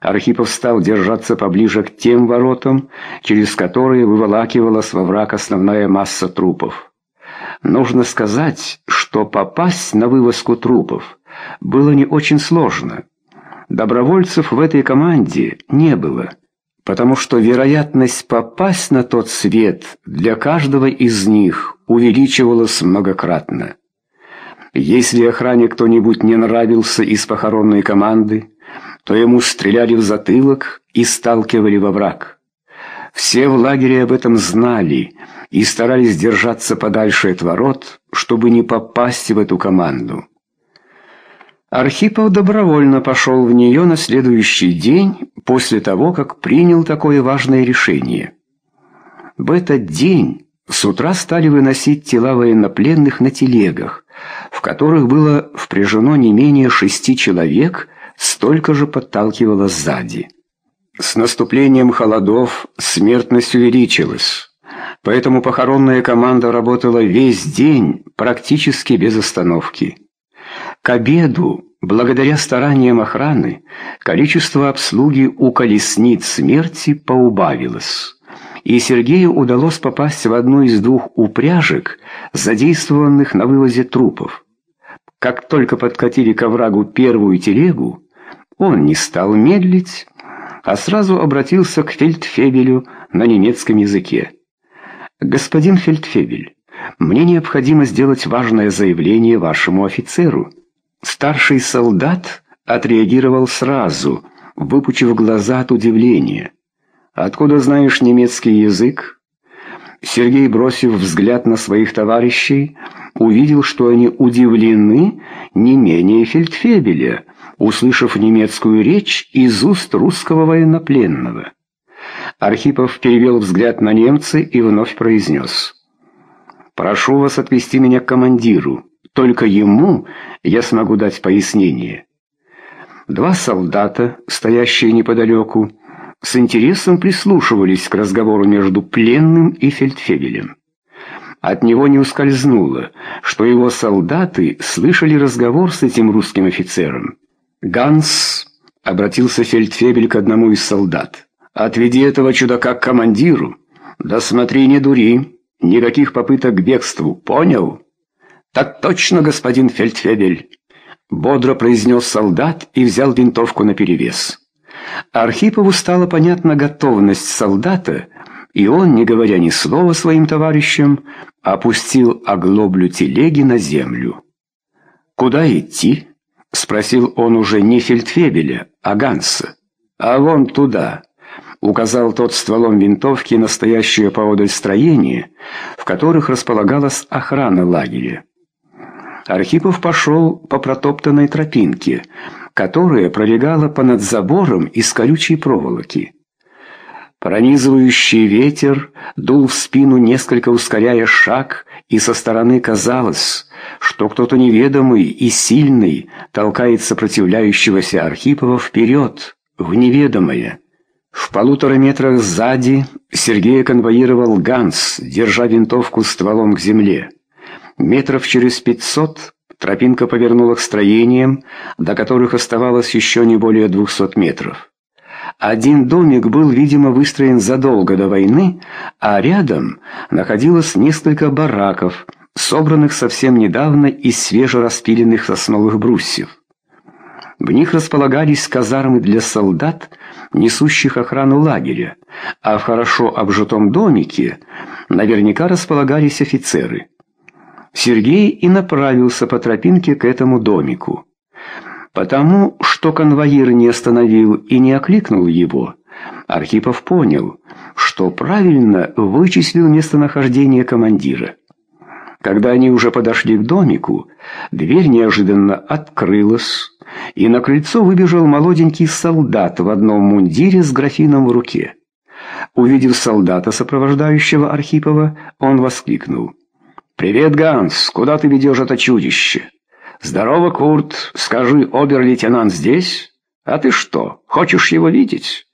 Архипов стал держаться поближе к тем воротам, через которые выволакивалась во враг основная масса трупов. Нужно сказать, что попасть на вывозку трупов было не очень сложно. Добровольцев в этой команде не было, потому что вероятность попасть на тот свет для каждого из них увеличивалась многократно. Если охране кто-нибудь не нравился из похоронной команды, то ему стреляли в затылок и сталкивали во враг. Все в лагере об этом знали и старались держаться подальше от ворот, чтобы не попасть в эту команду. Архипов добровольно пошел в нее на следующий день после того, как принял такое важное решение. В этот день с утра стали выносить тела военнопленных на телегах, в которых было впряжено не менее шести человек столько же подталкивало сзади. С наступлением холодов смертность увеличилась, поэтому похоронная команда работала весь день практически без остановки. К обеду, благодаря стараниям охраны, количество обслуги у колесниц смерти поубавилось, и Сергею удалось попасть в одну из двух упряжек, задействованных на вывозе трупов. Как только подкатили к оврагу первую телегу, он не стал медлить, а сразу обратился к фельдфебелю на немецком языке. «Господин фельдфебель, мне необходимо сделать важное заявление вашему офицеру». Старший солдат отреагировал сразу, выпучив глаза от удивления. «Откуда знаешь немецкий язык?» Сергей, бросив взгляд на своих товарищей, увидел, что они удивлены не менее фельдфебеля, услышав немецкую речь из уст русского военнопленного. Архипов перевел взгляд на немца и вновь произнес. «Прошу вас отвести меня к командиру. Только ему я смогу дать пояснение». Два солдата, стоящие неподалеку, с интересом прислушивались к разговору между пленным и фельдфебелем. От него не ускользнуло, что его солдаты слышали разговор с этим русским офицером. «Ганс», — обратился фельдфебель к одному из солдат, — «отведи этого чудака к командиру. Да смотри, не дури, никаких попыток к бегству, понял?» «Так точно, господин фельдфебель», — бодро произнес солдат и взял винтовку наперевес. Архипову стала понятна готовность солдата, и он, не говоря ни слова своим товарищам, опустил оглоблю телеги на землю. «Куда идти?» — спросил он уже не Фельдфебеля, а Ганса. «А вон туда», — указал тот стволом винтовки настоящее поодаль строение, в которых располагалась охрана лагеря. Архипов пошел по протоптанной тропинке, которая пролегала понад забором из колючей проволоки. Пронизывающий ветер дул в спину, несколько ускоряя шаг, и со стороны казалось, что кто-то неведомый и сильный толкает сопротивляющегося Архипова вперед, в неведомое. В полутора метрах сзади Сергея конвоировал Ганс, держа винтовку стволом к земле. Метров через пятьсот тропинка повернула к строениям, до которых оставалось еще не более двухсот метров. Один домик был, видимо, выстроен задолго до войны, а рядом находилось несколько бараков, собранных совсем недавно из свежераспиленных сосновых брусьев. В них располагались казармы для солдат, несущих охрану лагеря, а в хорошо обжитом домике наверняка располагались офицеры. Сергей и направился по тропинке к этому домику. Потому что конвоир не остановил и не окликнул его, Архипов понял, что правильно вычислил местонахождение командира. Когда они уже подошли к домику, дверь неожиданно открылась, и на крыльцо выбежал молоденький солдат в одном мундире с графином в руке. Увидев солдата, сопровождающего Архипова, он воскликнул. «Привет, Ганс! Куда ты ведешь это чудище?» «Здорово, Курт. Скажи, обер-лейтенант здесь? А ты что, хочешь его видеть?»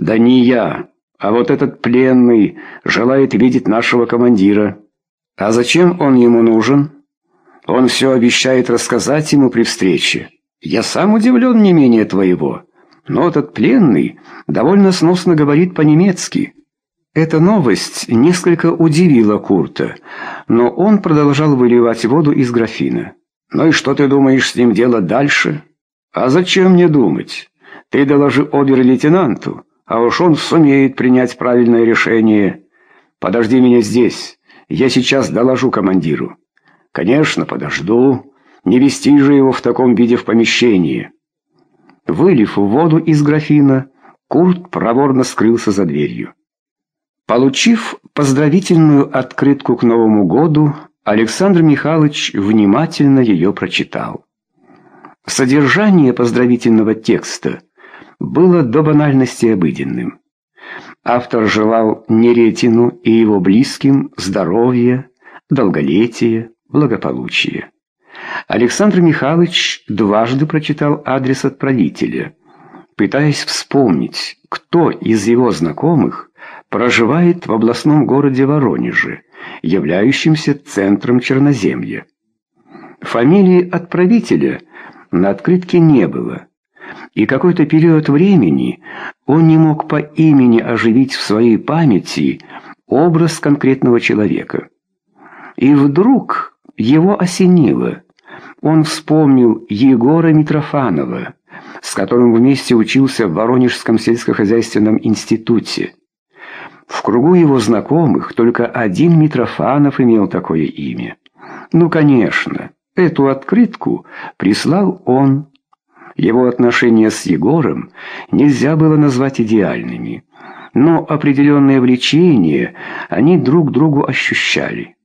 «Да не я, а вот этот пленный желает видеть нашего командира». «А зачем он ему нужен?» «Он все обещает рассказать ему при встрече. Я сам удивлен не менее твоего. Но этот пленный довольно сносно говорит по-немецки. Эта новость несколько удивила Курта, но он продолжал выливать воду из графина. «Ну и что ты думаешь с ним делать дальше?» «А зачем мне думать? Ты доложи обер-лейтенанту, а уж он сумеет принять правильное решение. Подожди меня здесь, я сейчас доложу командиру». «Конечно, подожду. Не вести же его в таком виде в помещении». Вылив воду из графина, Курт проворно скрылся за дверью. Получив поздравительную открытку к Новому году, Александр Михайлович внимательно ее прочитал. Содержание поздравительного текста было до банальности обыденным. Автор желал Неретину и его близким здоровья, долголетия, благополучия. Александр Михайлович дважды прочитал адрес отправителя, пытаясь вспомнить, кто из его знакомых проживает в областном городе Воронеже, являющемся центром Черноземья. Фамилии отправителя на открытке не было, и какой-то период времени он не мог по имени оживить в своей памяти образ конкретного человека. И вдруг его осенило. Он вспомнил Егора Митрофанова, с которым вместе учился в Воронежском сельскохозяйственном институте. В кругу его знакомых только один Митрофанов имел такое имя. Ну, конечно, эту открытку прислал он. Его отношения с Егором нельзя было назвать идеальными, но определенное влечение они друг другу ощущали.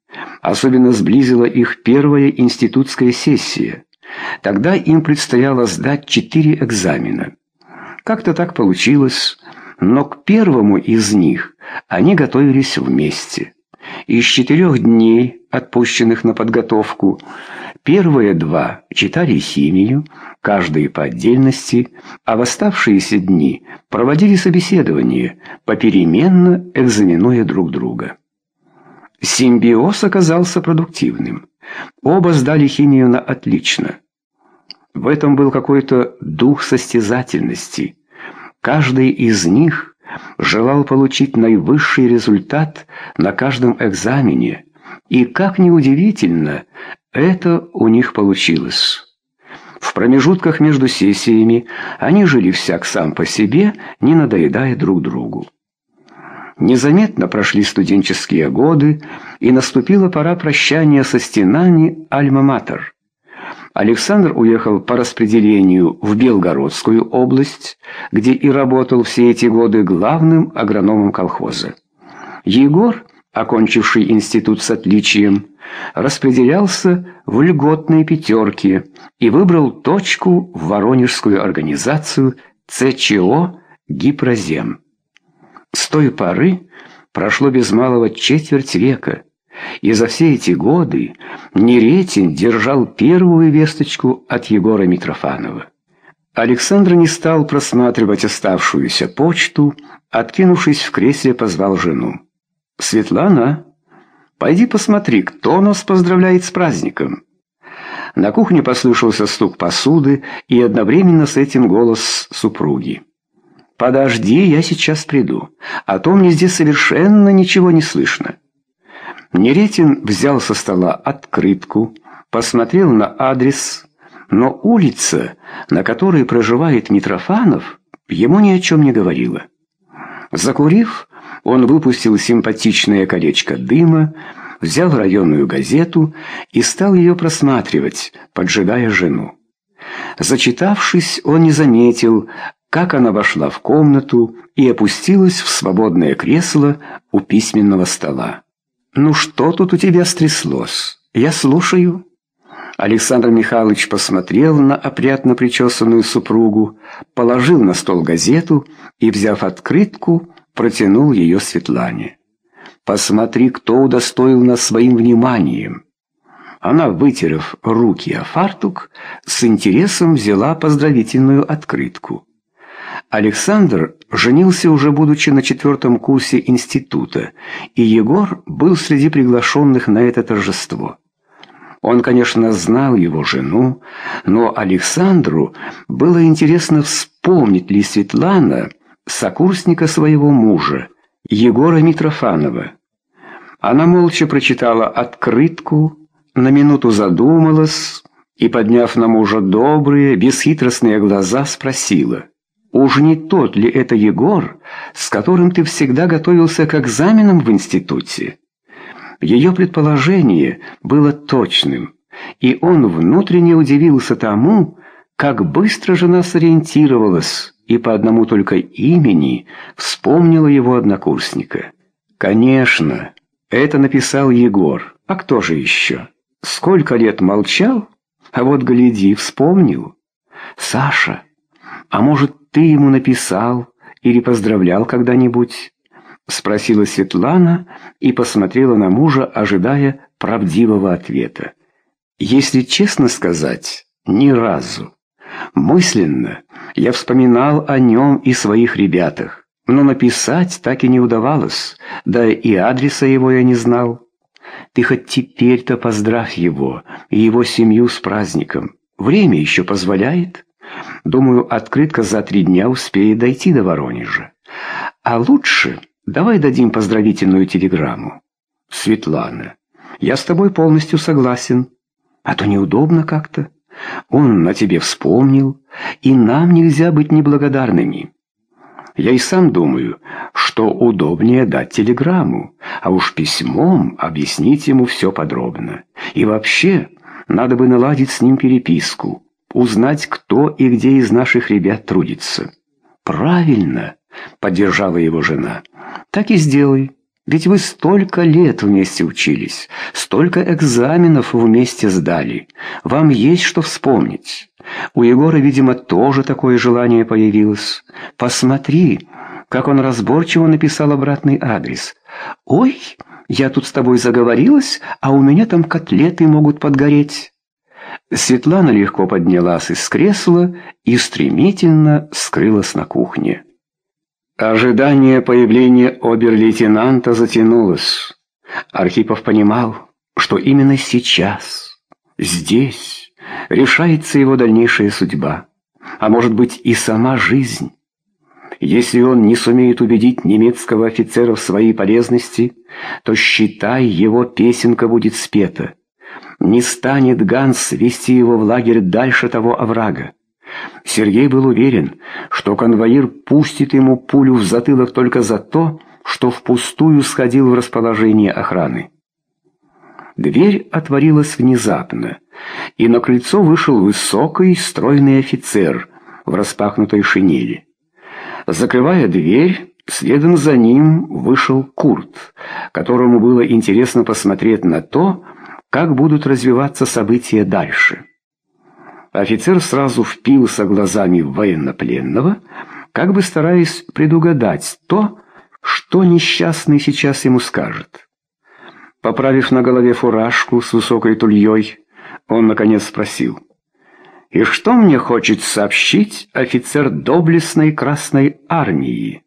Особенно сблизила их первая институтская сессия. Тогда им предстояло сдать четыре экзамена. Как-то так получилось, но к первому из них они готовились вместе. Из четырех дней, отпущенных на подготовку, первые два читали химию, каждый по отдельности, а в оставшиеся дни проводили собеседование, попеременно экзаменуя друг друга. Симбиоз оказался продуктивным. Оба сдали химию на отлично. В этом был какой-то дух состязательности. Каждый из них желал получить наивысший результат на каждом экзамене, и, как ни удивительно, это у них получилось. В промежутках между сессиями они жили всяк сам по себе, не надоедая друг другу. Незаметно прошли студенческие годы, и наступила пора прощания со стенами Альма-Матер. Александр уехал по распределению в Белгородскую область, где и работал все эти годы главным агрономом колхоза. Егор, окончивший институт с отличием, распределялся в льготные пятерки и выбрал точку в Воронежскую организацию ЦЧО «Гипрозем». С той поры прошло без малого четверть века, и за все эти годы Неретин держал первую весточку от Егора Митрофанова. Александр не стал просматривать оставшуюся почту, откинувшись в кресле, позвал жену. «Светлана, пойди посмотри, кто нас поздравляет с праздником». На кухне послышался стук посуды и одновременно с этим голос супруги. «Подожди, я сейчас приду, а то мне здесь совершенно ничего не слышно». Неретин взял со стола открытку, посмотрел на адрес, но улица, на которой проживает Митрофанов, ему ни о чем не говорила. Закурив, он выпустил симпатичное колечко дыма, взял районную газету и стал ее просматривать, поджидая жену. Зачитавшись, он не заметил, как она вошла в комнату и опустилась в свободное кресло у письменного стола. «Ну что тут у тебя стряслось? Я слушаю». Александр Михайлович посмотрел на опрятно причесанную супругу, положил на стол газету и, взяв открытку, протянул ее Светлане. «Посмотри, кто удостоил нас своим вниманием». Она, вытерев руки о фартук, с интересом взяла поздравительную открытку. Александр женился уже будучи на четвертом курсе института, и Егор был среди приглашенных на это торжество. Он, конечно, знал его жену, но Александру было интересно вспомнить, помнит ли Светлана сокурсника своего мужа, Егора Митрофанова. Она молча прочитала открытку, на минуту задумалась и, подняв на мужа добрые, бесхитростные глаза, спросила, «Уж не тот ли это Егор, с которым ты всегда готовился к экзаменам в институте?» Ее предположение было точным, и он внутренне удивился тому, как быстро жена сориентировалась и по одному только имени вспомнила его однокурсника. Конечно, это написал Егор, а кто же еще? Сколько лет молчал, а вот гляди, вспомнил. Саша, а может, ты ему написал или поздравлял когда-нибудь? Спросила Светлана и посмотрела на мужа, ожидая правдивого ответа. Если честно сказать, ни разу. Мысленно я вспоминал о нем и своих ребятах, но написать так и не удавалось, да и адреса его я не знал. Ты хоть теперь-то поздравь его и его семью с праздником. Время еще позволяет. Думаю, открытка за три дня успеет дойти до Воронежа. А лучше давай дадим поздравительную телеграмму. Светлана, я с тобой полностью согласен. А то неудобно как-то. Он на тебе вспомнил, и нам нельзя быть неблагодарными. Я и сам думаю, что удобнее дать телеграмму, а уж письмом объяснить ему все подробно. И вообще, надо бы наладить с ним переписку, узнать, кто и где из наших ребят трудится. «Правильно», — поддержала его жена, — «так и сделай». Ведь вы столько лет вместе учились, столько экзаменов вместе сдали. Вам есть что вспомнить. У Егора, видимо, тоже такое желание появилось. Посмотри, как он разборчиво написал обратный адрес. «Ой, я тут с тобой заговорилась, а у меня там котлеты могут подгореть». Светлана легко поднялась из кресла и стремительно скрылась на кухне. Ожидание появления обер-лейтенанта затянулось. Архипов понимал, что именно сейчас, здесь, решается его дальнейшая судьба, а может быть и сама жизнь. Если он не сумеет убедить немецкого офицера в своей полезности, то, считай, его песенка будет спета. Не станет Ганс вести его в лагерь дальше того оврага. Сергей был уверен, что конвоир пустит ему пулю в затылок только за то, что впустую сходил в расположение охраны. Дверь отворилась внезапно, и на крыльцо вышел высокий, стройный офицер в распахнутой шинели. Закрывая дверь, следом за ним вышел Курт, которому было интересно посмотреть на то, как будут развиваться события дальше. Офицер сразу впился глазами в военнопленного, как бы стараясь предугадать то, что несчастный сейчас ему скажет. Поправив на голове фуражку с высокой тульей, он, наконец, спросил, «И что мне хочет сообщить офицер доблестной Красной Армии?»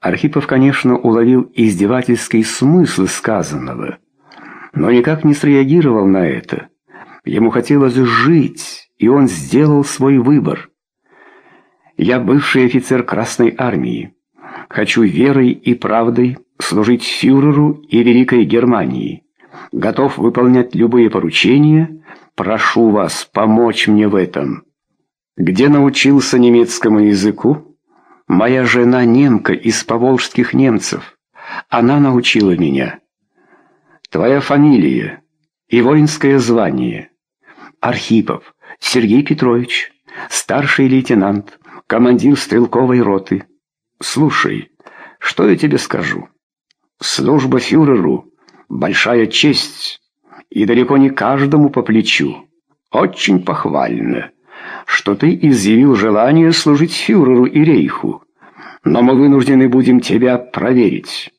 Архипов, конечно, уловил издевательский смысл сказанного, но никак не среагировал на это. Ему хотелось жить, и он сделал свой выбор. «Я бывший офицер Красной Армии. Хочу верой и правдой служить фюреру и Великой Германии. Готов выполнять любые поручения. Прошу вас помочь мне в этом». «Где научился немецкому языку?» «Моя жена немка из поволжских немцев. Она научила меня». «Твоя фамилия и воинское звание?» Архипов Сергей Петрович, старший лейтенант, командир стрелковой роты. Слушай, что я тебе скажу? Служба фюреру — большая честь, и далеко не каждому по плечу. Очень похвально, что ты изъявил желание служить фюреру и рейху, но мы вынуждены будем тебя проверить.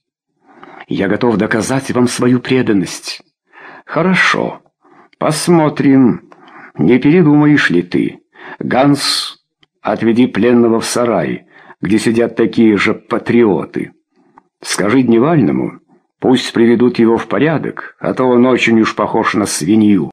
Я готов доказать вам свою преданность. Хорошо, посмотрим, не передумаешь ли ты? Ганс, отведи пленного в сарай, где сидят такие же патриоты. Скажи Дневальному, пусть приведут его в порядок, а то он очень уж похож на свинью.